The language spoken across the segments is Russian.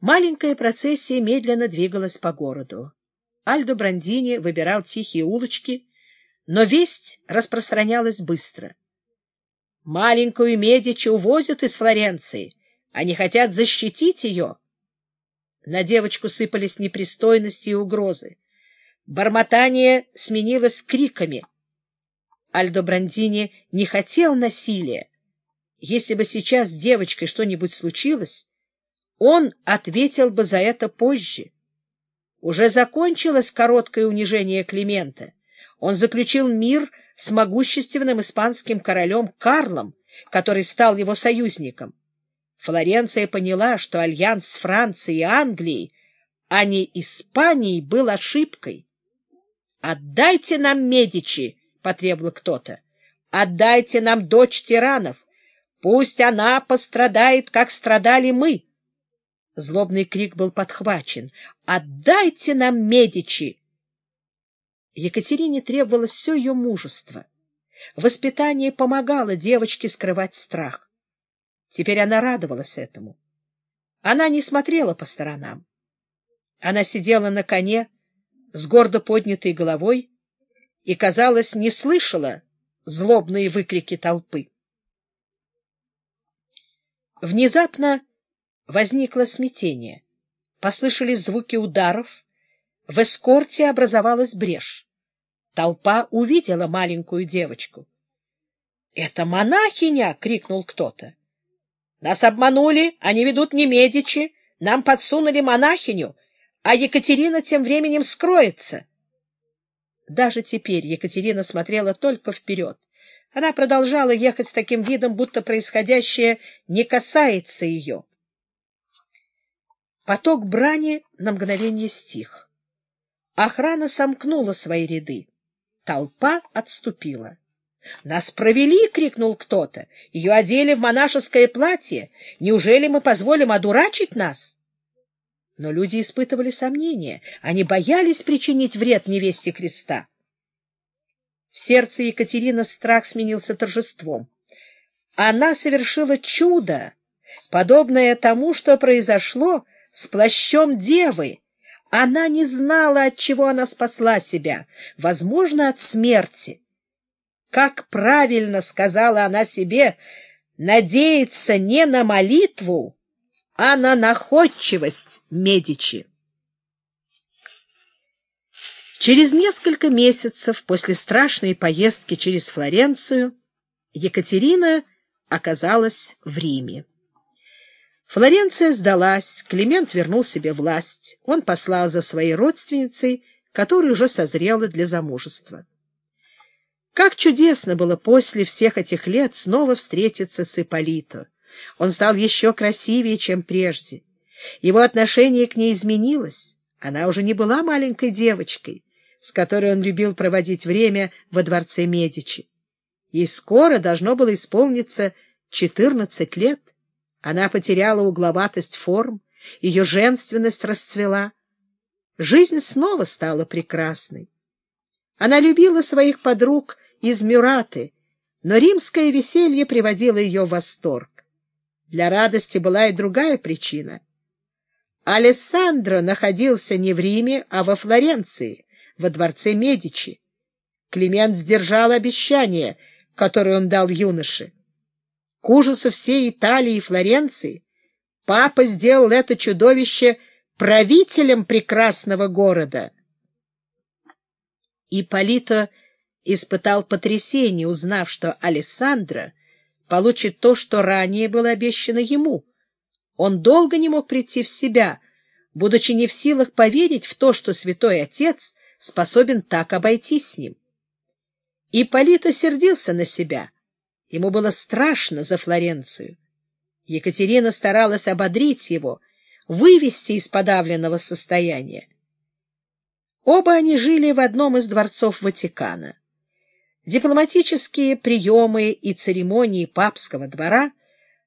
Маленькая процессия медленно двигалась по городу. Альдо Брандини выбирал тихие улочки, но весть распространялась быстро. Маленькую Медичи увозят из Флоренции. Они хотят защитить ее. На девочку сыпались непристойности и угрозы. Бормотание сменилось криками. Альдо Брандини не хотел насилия. Если бы сейчас с девочкой что-нибудь случилось, он ответил бы за это позже. Уже закончилось короткое унижение Климента. Он заключил мир с могущественным испанским королем Карлом, который стал его союзником. Флоренция поняла, что альянс с Францией и Англией, а не Испанией, был ошибкой. «Отдайте нам Медичи!» — потребовал кто-то. «Отдайте нам дочь тиранов! Пусть она пострадает, как страдали мы!» Злобный крик был подхвачен. «Отдайте нам Медичи!» Екатерине требовалось все ее мужество. Воспитание помогало девочке скрывать страх. Теперь она радовалась этому. Она не смотрела по сторонам. Она сидела на коне с гордо поднятой головой и, казалось, не слышала злобные выкрики толпы. Внезапно Возникло смятение. Послышались звуки ударов. В эскорте образовалась брешь. Толпа увидела маленькую девочку. — Это монахиня! — крикнул кто-то. — Нас обманули, они ведут не Медичи, нам подсунули монахиню, а Екатерина тем временем скроется. Даже теперь Екатерина смотрела только вперед. Она продолжала ехать с таким видом, будто происходящее не касается ее. Поток брани на мгновение стих. Охрана сомкнула свои ряды. Толпа отступила. «Нас провели!» — крикнул кто-то. «Ее одели в монашеское платье. Неужели мы позволим одурачить нас?» Но люди испытывали сомнения. Они боялись причинить вред невесте креста. В сердце Екатерины страх сменился торжеством. Она совершила чудо, подобное тому, что произошло с плащом девы. Она не знала, от чего она спасла себя, возможно, от смерти. Как правильно сказала она себе, надеяться не на молитву, а на находчивость Медичи. Через несколько месяцев после страшной поездки через Флоренцию Екатерина оказалась в Риме. Флоренция сдалась, Климент вернул себе власть. Он послал за своей родственницей, которая уже созрела для замужества. Как чудесно было после всех этих лет снова встретиться с Ипполито. Он стал еще красивее, чем прежде. Его отношение к ней изменилось. Она уже не была маленькой девочкой, с которой он любил проводить время во дворце Медичи. Ей скоро должно было исполниться четырнадцать лет. Она потеряла угловатость форм, ее женственность расцвела. Жизнь снова стала прекрасной. Она любила своих подруг из Мюраты, но римское веселье приводило ее в восторг. Для радости была и другая причина. Алессандро находился не в Риме, а во Флоренции, во дворце Медичи. Климент сдержал обещание, которое он дал юноше. К ужасу всей Италии и Флоренции папа сделал это чудовище правителем прекрасного города. Ипполито испытал потрясение, узнав, что Алессандро получит то, что ранее было обещано ему. Он долго не мог прийти в себя, будучи не в силах поверить в то, что святой отец способен так обойтись с ним. Ипполито сердился на себя — Ему было страшно за Флоренцию. Екатерина старалась ободрить его, вывести из подавленного состояния. Оба они жили в одном из дворцов Ватикана. Дипломатические приемы и церемонии папского двора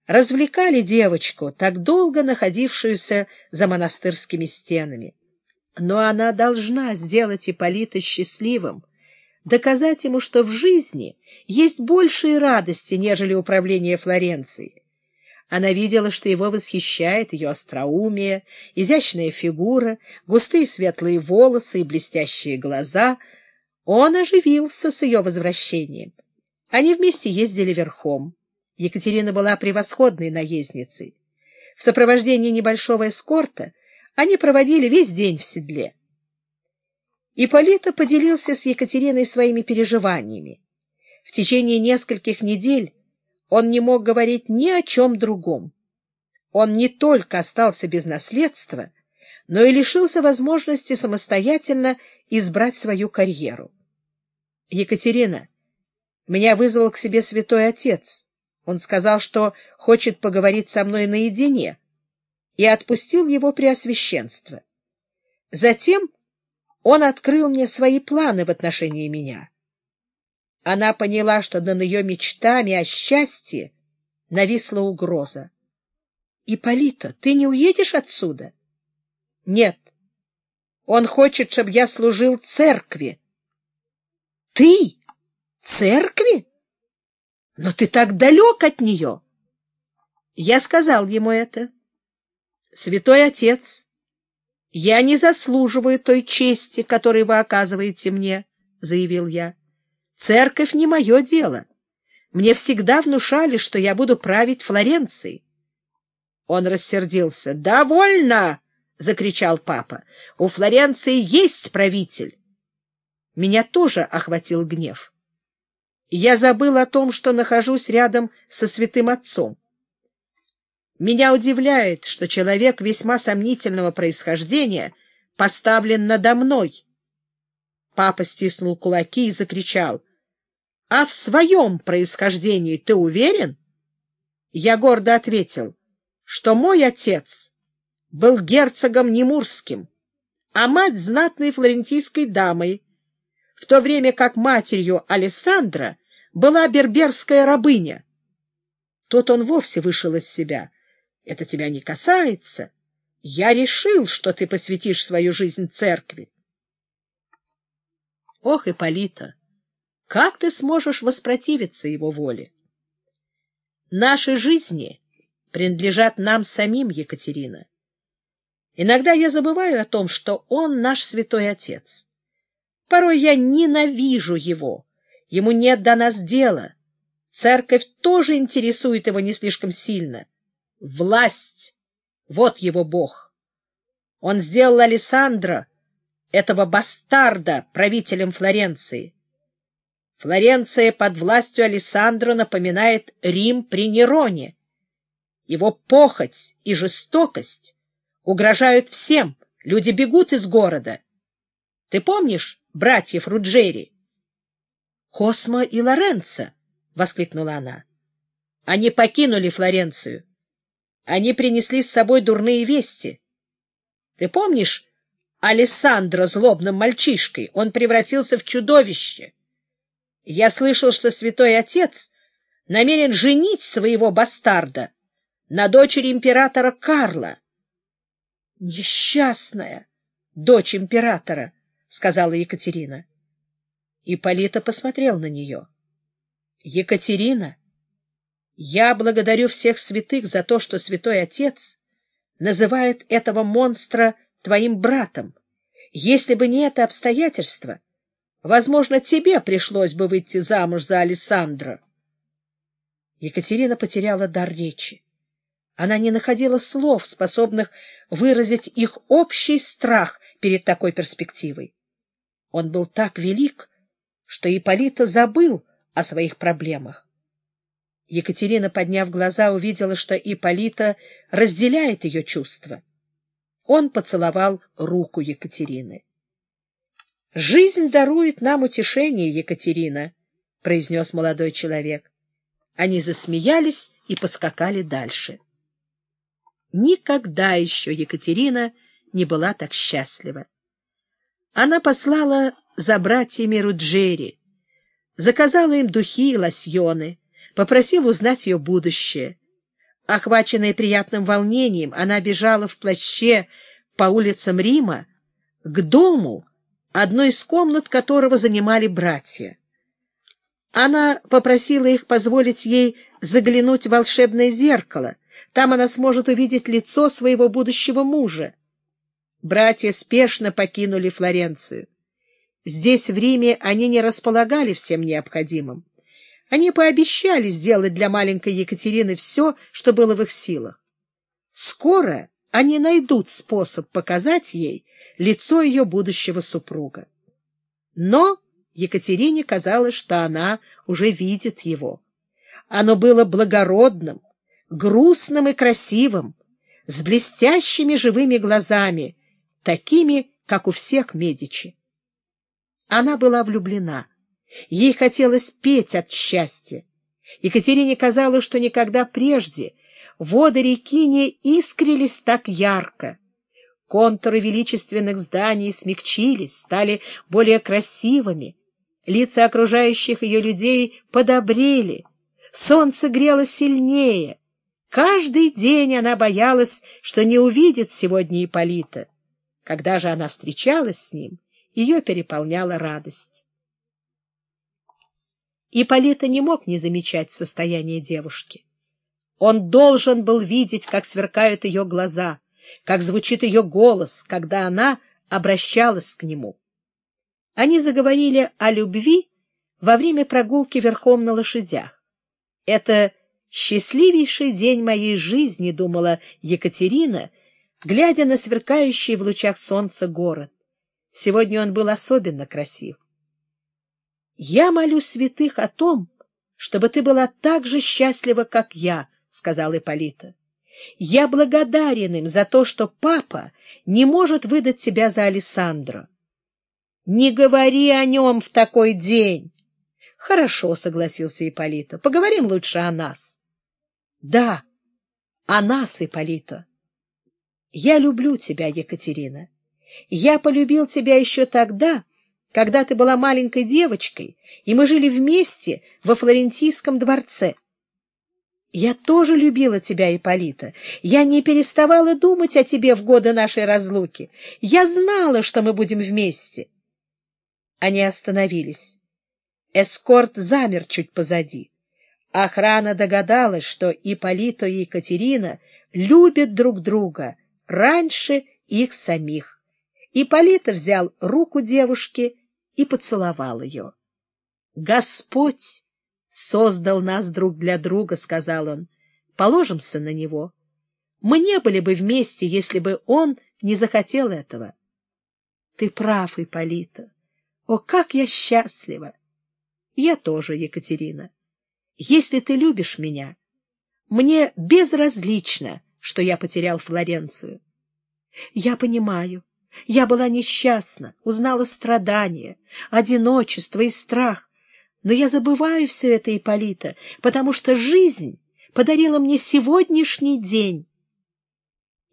развлекали девочку, так долго находившуюся за монастырскими стенами. Но она должна сделать Ипполита счастливым, доказать ему, что в жизни есть большие радости, нежели управление Флоренцией. Она видела, что его восхищает ее остроумие, изящная фигура, густые светлые волосы и блестящие глаза. Он оживился с ее возвращением. Они вместе ездили верхом. Екатерина была превосходной наездницей. В сопровождении небольшого эскорта они проводили весь день в седле. Ипполита поделился с Екатериной своими переживаниями. В течение нескольких недель он не мог говорить ни о чем другом. Он не только остался без наследства, но и лишился возможности самостоятельно избрать свою карьеру. Екатерина, меня вызвал к себе святой отец. Он сказал, что хочет поговорить со мной наедине, и отпустил его преосвященство. Затем он открыл мне свои планы в отношении меня. Она поняла, что над ее мечтами о счастье нависла угроза. — Ипполита, ты не уедешь отсюда? — Нет. Он хочет, чтобы я служил церкви. — Ты? Церкви? Но ты так далек от нее. Я сказал ему это. Святой Отец, я не заслуживаю той чести, которой вы оказываете мне, — заявил я. Церковь не мое дело. Мне всегда внушали, что я буду править Флоренцией. Он рассердился. «Довольно!» — закричал папа. «У Флоренции есть правитель!» Меня тоже охватил гнев. Я забыл о том, что нахожусь рядом со святым отцом. Меня удивляет, что человек весьма сомнительного происхождения поставлен надо мной. Папа стиснул кулаки и закричал. А в своем происхождении ты уверен? Я гордо ответил, что мой отец был герцогом Немурским, а мать знатной флорентийской дамой, в то время как матерью Алессандра была берберская рабыня. Тут он вовсе вышел из себя. Это тебя не касается. Я решил, что ты посвятишь свою жизнь церкви. Ох, Ипполита! Как ты сможешь воспротивиться его воле? Наши жизни принадлежат нам самим, Екатерина. Иногда я забываю о том, что он наш святой отец. Порой я ненавижу его. Ему нет до нас дела. Церковь тоже интересует его не слишком сильно. Власть — вот его бог. Он сделал Александра, этого бастарда, правителем Флоренции. Флоренция под властью Алессандро напоминает Рим при Нероне. Его похоть и жестокость угрожают всем, люди бегут из города. Ты помнишь братьев Руджери? — Космо и Лоренцо! — воскликнула она. — Они покинули Флоренцию. Они принесли с собой дурные вести. Ты помнишь Алессандро злобным мальчишкой? Он превратился в чудовище. — я слышал, что святой отец намерен женить своего бастарда на дочери императора Карла. — Несчастная дочь императора, — сказала Екатерина. Ипполита посмотрел на нее. — Екатерина, я благодарю всех святых за то, что святой отец называет этого монстра твоим братом. Если бы не это обстоятельство, Возможно, тебе пришлось бы выйти замуж за Александра. Екатерина потеряла дар речи. Она не находила слов, способных выразить их общий страх перед такой перспективой. Он был так велик, что Ипполита забыл о своих проблемах. Екатерина, подняв глаза, увидела, что Ипполита разделяет ее чувства. Он поцеловал руку Екатерины. — Жизнь дарует нам утешение, Екатерина, — произнес молодой человек. Они засмеялись и поскакали дальше. Никогда еще Екатерина не была так счастлива. Она послала за братьями Руджери, заказала им духи и лосьоны, попросила узнать ее будущее. Охваченная приятным волнением, она бежала в плаще по улицам Рима к дому, одну из комнат которого занимали братья. Она попросила их позволить ей заглянуть в волшебное зеркало, Там она сможет увидеть лицо своего будущего мужа. Братья спешно покинули Флоренцию. Здесь, в Риме, они не располагали всем необходимым. Они пообещали сделать для маленькой Екатерины все, что было в их силах. Скоро они найдут способ показать ей лицо ее будущего супруга. Но Екатерине казалось, что она уже видит его. Оно было благородным, грустным и красивым, с блестящими живыми глазами, такими, как у всех Медичи. Она была влюблена. Ей хотелось петь от счастья. Екатерине казалось, что никогда прежде воды реки не искрились так ярко. Контуры величественных зданий смягчились, стали более красивыми. Лица окружающих ее людей подобрели. Солнце грело сильнее. Каждый день она боялась, что не увидит сегодня Ипполита. Когда же она встречалась с ним, ее переполняла радость. Ипполита не мог не замечать состояние девушки. Он должен был видеть, как сверкают ее глаза, как звучит ее голос, когда она обращалась к нему. Они заговорили о любви во время прогулки верхом на лошадях. Это счастливейший день моей жизни, думала Екатерина, глядя на сверкающий в лучах солнца город. Сегодня он был особенно красив. «Я молю святых о том, чтобы ты была так же счастлива, как я», — сказал Ипполита. «Я благодарен им за то, что папа не может выдать тебя за Алессандро». «Не говори о нем в такой день!» «Хорошо», — согласился Ипполита. «Поговорим лучше о нас». «Да, о нас, Ипполита. Я люблю тебя, Екатерина. Я полюбил тебя еще тогда, когда ты была маленькой девочкой, и мы жили вместе во Флорентийском дворце. Я тоже любила тебя, Ипполита. Я не переставала думать о тебе в годы нашей разлуки. Я знала, что мы будем вместе. Они остановились. Эскорт замер чуть позади. Охрана догадалась, что Ипполито и Екатерина любят друг друга раньше их самих. Ипполита взял руку девушки и поцеловал ее. — Господь создал нас друг для друга, — сказал он. — Положимся на него. Мы не были бы вместе, если бы он не захотел этого. — Ты прав, Ипполита. О, как я счастлива! Я тоже, Екатерина. Если ты любишь меня, мне безразлично, что я потерял Флоренцию. Я понимаю. Я была несчастна, узнала страдания, одиночество и страх. Но я забываю все это, Ипполита, потому что жизнь подарила мне сегодняшний день.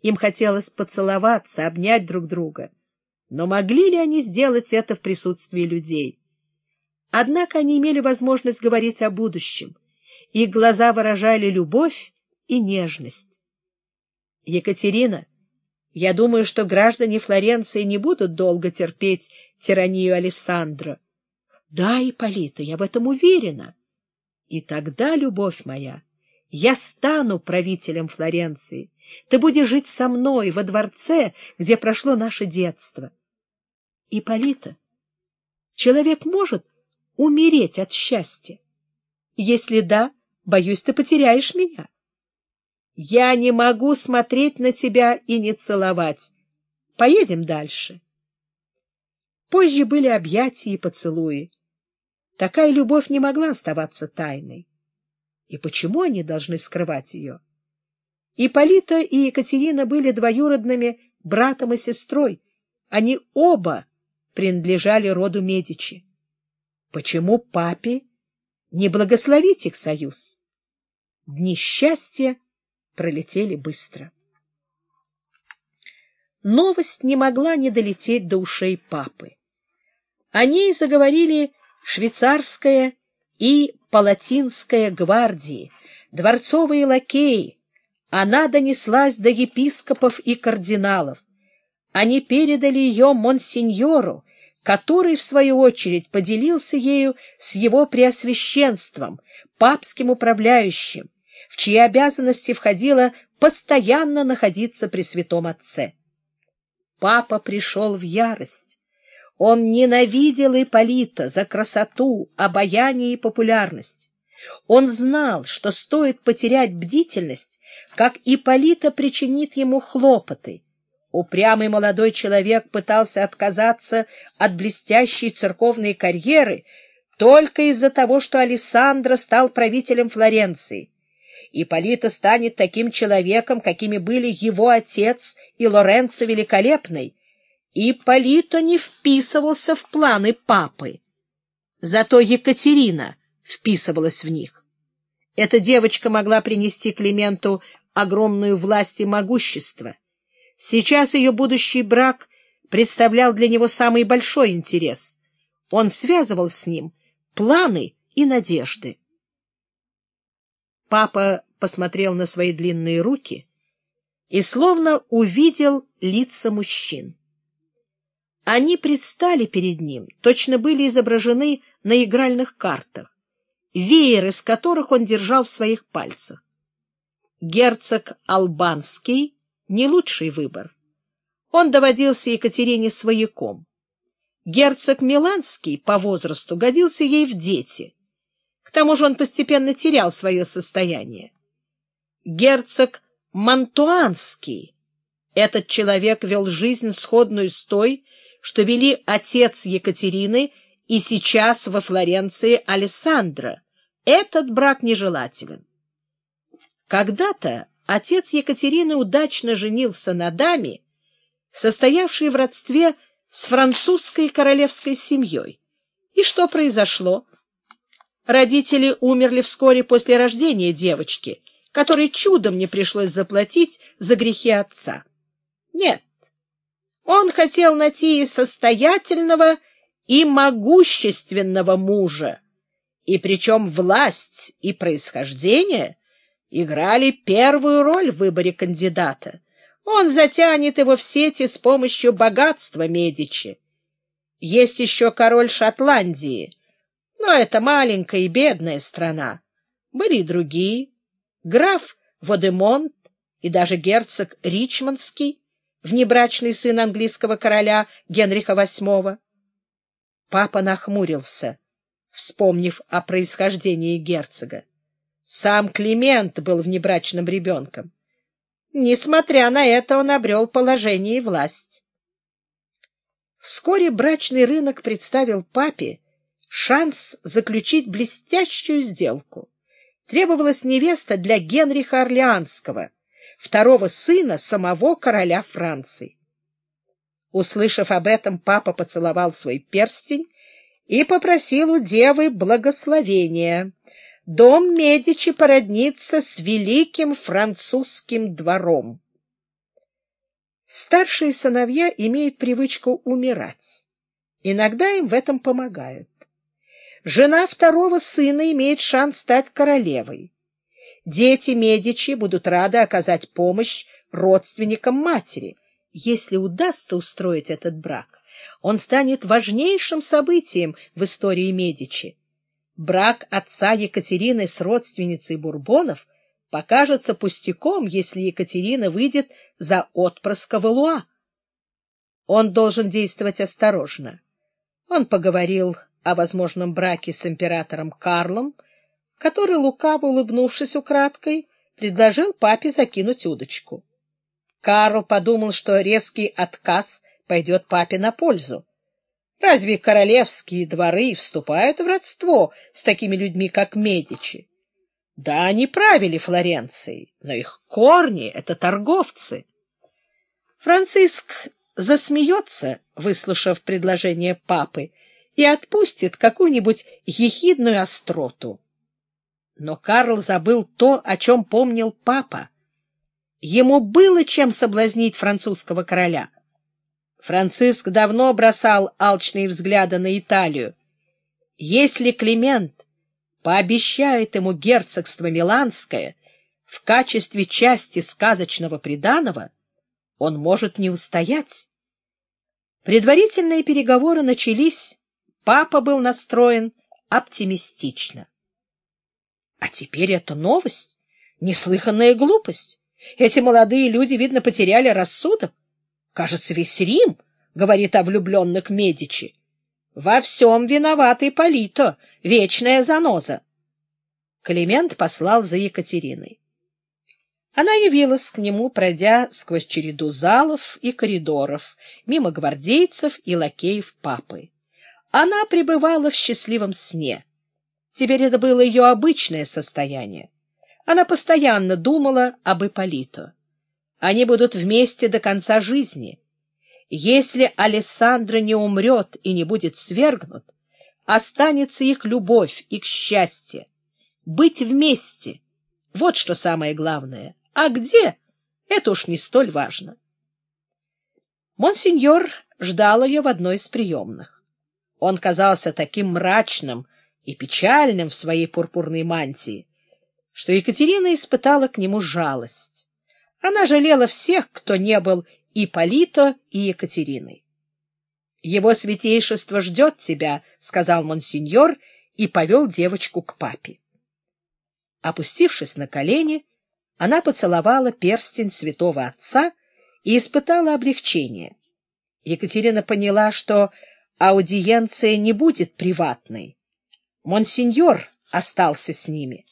Им хотелось поцеловаться, обнять друг друга. Но могли ли они сделать это в присутствии людей? Однако они имели возможность говорить о будущем. Их глаза выражали любовь и нежность. Екатерина, я думаю, что граждане Флоренции не будут долго терпеть тиранию Алессандро. Да, Ипполита, я в этом уверена. И тогда, любовь моя, я стану правителем Флоренции. Ты будешь жить со мной во дворце, где прошло наше детство. Ипполита, человек может умереть от счастья? Если да, боюсь, ты потеряешь меня. Я не могу смотреть на тебя и не целовать. Поедем дальше. Позже были объятия и поцелуи. Такая любовь не могла оставаться тайной. И почему они должны скрывать ее? Ипполита и Екатерина были двоюродными братом и сестрой. Они оба принадлежали роду Медичи. Почему папе не благословить их союз? Дни счастья пролетели быстро. Новость не могла не долететь до ушей папы. О ней заговорили швейцарская и палатинская гвардии, дворцовые лакеи. Она донеслась до епископов и кардиналов. Они передали ее монсеньору, который, в свою очередь, поделился ею с его преосвященством, папским управляющим, чьи обязанности входило постоянно находиться при святом отце. Папа пришел в ярость. Он ненавидел Ипполита за красоту, обаяние и популярность. Он знал, что стоит потерять бдительность, как Ипполита причинит ему хлопоты. Упрямый молодой человек пытался отказаться от блестящей церковной карьеры только из-за того, что Алессандро стал правителем Флоренции. Ипполита станет таким человеком, какими были его отец и Лоренцо Великолепный. Ипполито не вписывался в планы папы. Зато Екатерина вписывалась в них. Эта девочка могла принести Клименту огромную власть и могущество. Сейчас ее будущий брак представлял для него самый большой интерес. Он связывал с ним планы и надежды. Папа посмотрел на свои длинные руки и словно увидел лица мужчин. Они предстали перед ним, точно были изображены на игральных картах, веер из которых он держал в своих пальцах. Герцог Албанский — не лучший выбор. Он доводился Екатерине свояком. Герцог Миланский по возрасту годился ей в дети. Тому же он постепенно терял свое состояние. Герцог Мантуанский. Этот человек вел жизнь сходную с той, что вели отец Екатерины и сейчас во Флоренции Алессандро. Этот брак нежелателен. Когда-то отец Екатерины удачно женился на даме, состоявшей в родстве с французской королевской семьей. И что произошло? Родители умерли вскоре после рождения девочки, которой чудом не пришлось заплатить за грехи отца. Нет, он хотел найти состоятельного, и могущественного мужа, и причем власть и происхождение играли первую роль в выборе кандидата. Он затянет его в сети с помощью богатства Медичи. Есть еще король Шотландии, но это маленькая и бедная страна. Были и другие. Граф Водемонт и даже герцог Ричмондский, внебрачный сын английского короля Генриха VIII. Папа нахмурился, вспомнив о происхождении герцога. Сам Климент был внебрачным ребенком. Несмотря на это, он обрел положение и власть. Вскоре брачный рынок представил папе шанс заключить блестящую сделку. Требовалась невеста для Генриха Орлеанского, второго сына самого короля Франции. Услышав об этом, папа поцеловал свой перстень и попросил у девы благословения. Дом Медичи породнится с великим французским двором. Старшие сыновья имеют привычку умирать. Иногда им в этом помогают. Жена второго сына имеет шанс стать королевой. Дети Медичи будут рады оказать помощь родственникам матери. Если удастся устроить этот брак, он станет важнейшим событием в истории Медичи. Брак отца Екатерины с родственницей Бурбонов покажется пустяком, если Екатерина выйдет за отпрыска Валуа. Он должен действовать осторожно. Он поговорил о возможном браке с императором Карлом, который, лукаво улыбнувшись украдкой, предложил папе закинуть удочку. Карл подумал, что резкий отказ пойдет папе на пользу. Разве королевские дворы вступают в родство с такими людьми, как Медичи? Да, они правили Флоренцией, но их корни — это торговцы. Франциск засмеется, выслушав предложение папы, и отпустит какую-нибудь ехидную остроту. Но Карл забыл то, о чем помнил папа. Ему было чем соблазнить французского короля. Франциск давно бросал алчные взгляды на Италию. Если Климент пообещает ему герцогство Миланское в качестве части сказочного приданого, он может не устоять. Предварительные переговоры начались Папа был настроен оптимистично. А теперь это новость, неслыханная глупость. Эти молодые люди, видно, потеряли рассудок. Кажется, весь Рим говорит о влюбленных Медичи. Во всем виновата Ипполито, вечная заноза. Климент послал за Екатериной. Она явилась к нему, пройдя сквозь череду залов и коридоров, мимо гвардейцев и лакеев папы. Она пребывала в счастливом сне. Теперь это было ее обычное состояние. Она постоянно думала об Ипполито. Они будут вместе до конца жизни. Если Алессандро не умрет и не будет свергнут, останется их любовь, их счастье. Быть вместе — вот что самое главное. А где? Это уж не столь важно. Монсеньор ждал ее в одной из приемных. Он казался таким мрачным и печальным в своей пурпурной мантии, что Екатерина испытала к нему жалость. Она жалела всех, кто не был и Полито, и Екатериной. «Его святейшество ждет тебя», — сказал монсеньор и повел девочку к папе. Опустившись на колени, она поцеловала перстень святого отца и испытала облегчение. Екатерина поняла, что аудиенция не будет приватной. Монсеньор остался с ними.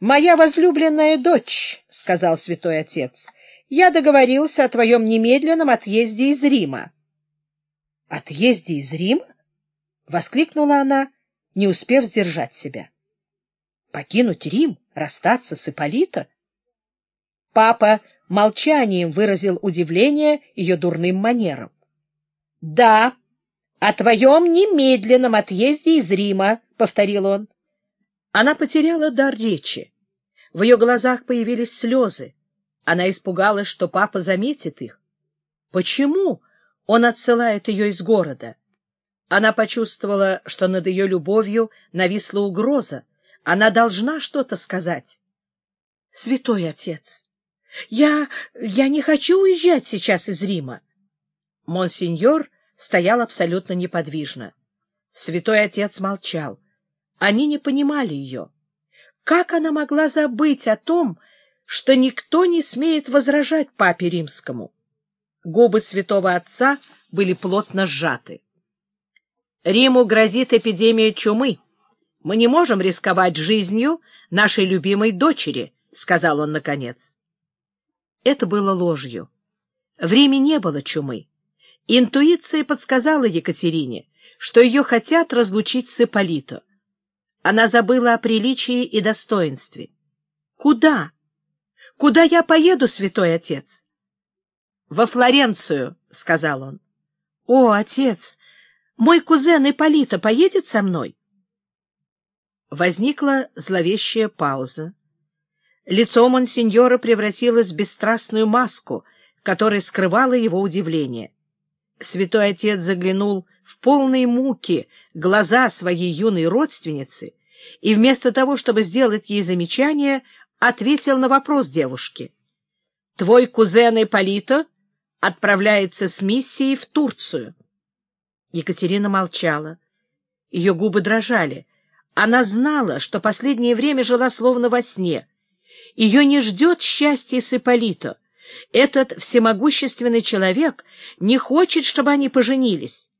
«Моя возлюбленная дочь», — сказал святой отец, — «я договорился о твоем немедленном отъезде из Рима». «Отъезде из Рима?» — воскликнула она, не успев сдержать себя. «Покинуть Рим?» Расстаться с Ипполита? Папа молчанием выразил удивление ее дурным манерам. — Да, о твоем немедленном отъезде из Рима, — повторил он. Она потеряла дар речи. В ее глазах появились слезы. Она испугалась, что папа заметит их. Почему он отсылает ее из города? Она почувствовала, что над ее любовью нависла угроза, она должна что-то сказать. — Святой отец, я... я не хочу уезжать сейчас из Рима. Монсеньор стоял абсолютно неподвижно. Святой отец молчал. Они не понимали ее. Как она могла забыть о том, что никто не смеет возражать папе римскому? Губы святого отца были плотно сжаты. Риму грозит эпидемия чумы. Мы не можем рисковать жизнью нашей любимой дочери, — сказал он наконец. Это было ложью. В Риме не было чумы. Интуиция подсказала Екатерине, что ее хотят разлучить с Ипполито. Она забыла о приличии и достоинстве. «Куда? Куда я поеду, святой отец?» «Во Флоренцию», — сказал он. «О, отец, мой кузен Ипполито поедет со мной?» Возникла зловещая пауза. Лицо монсеньора превратилось в бесстрастную маску, которая скрывала его удивление. Святой отец заглянул в полные муки глаза своей юной родственницы и вместо того, чтобы сделать ей замечание, ответил на вопрос девушки. «Твой кузен Ипполито отправляется с миссией в Турцию». Екатерина молчала. Ее губы дрожали. Она знала, что последнее время жила словно во сне. Ее не ждет счастье с Ипполито. Этот всемогущественный человек не хочет, чтобы они поженились.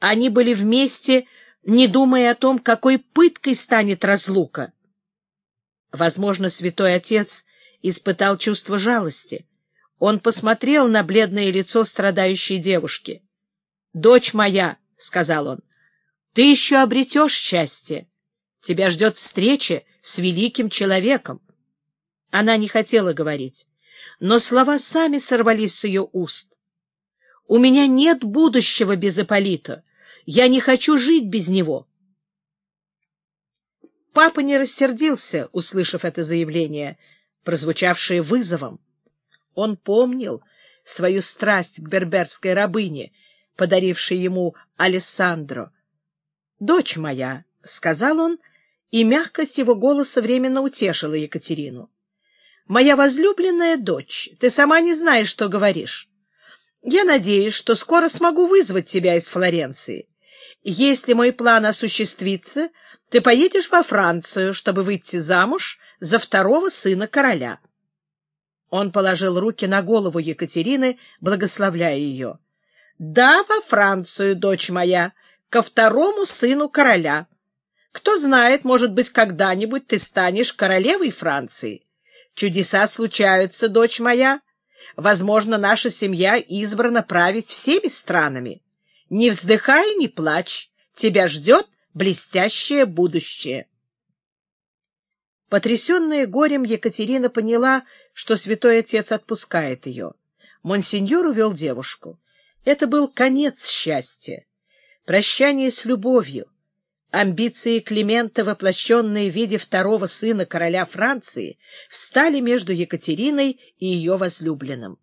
Они были вместе, не думая о том, какой пыткой станет разлука. Возможно, святой отец испытал чувство жалости. Он посмотрел на бледное лицо страдающей девушки. — Дочь моя, — сказал он, — ты еще обретешь счастье. Тебя ждет встреча с великим человеком. Она не хотела говорить, но слова сами сорвались с ее уст. «У меня нет будущего без Ипполита. Я не хочу жить без него». Папа не рассердился, услышав это заявление, прозвучавшее вызовом. Он помнил свою страсть к берберской рабыне, подарившей ему Алессандро. «Дочь моя», — сказал он, — и мягкость его голоса временно утешила Екатерину. «Моя возлюбленная дочь, ты сама не знаешь, что говоришь. Я надеюсь, что скоро смогу вызвать тебя из Флоренции. Если мой план осуществится, ты поедешь во Францию, чтобы выйти замуж за второго сына короля». Он положил руки на голову Екатерины, благословляя ее. — Да, во Францию, дочь моя, ко второму сыну короля. Кто знает, может быть, когда-нибудь ты станешь королевой Франции. Чудеса случаются, дочь моя. Возможно, наша семья избрана править всеми странами. Не вздыхай не плачь. Тебя ждет блестящее будущее. Потрясенная горем, Екатерина поняла, что святой отец отпускает ее. Монсеньор увел девушку. Это был конец счастья, прощание с любовью. Амбиции Климента, воплощенные в виде второго сына короля Франции, встали между Екатериной и ее возлюбленным.